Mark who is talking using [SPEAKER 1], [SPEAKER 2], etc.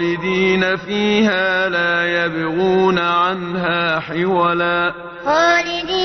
[SPEAKER 1] خالدين فيها لا يبغون عنها حولا.
[SPEAKER 2] خالدين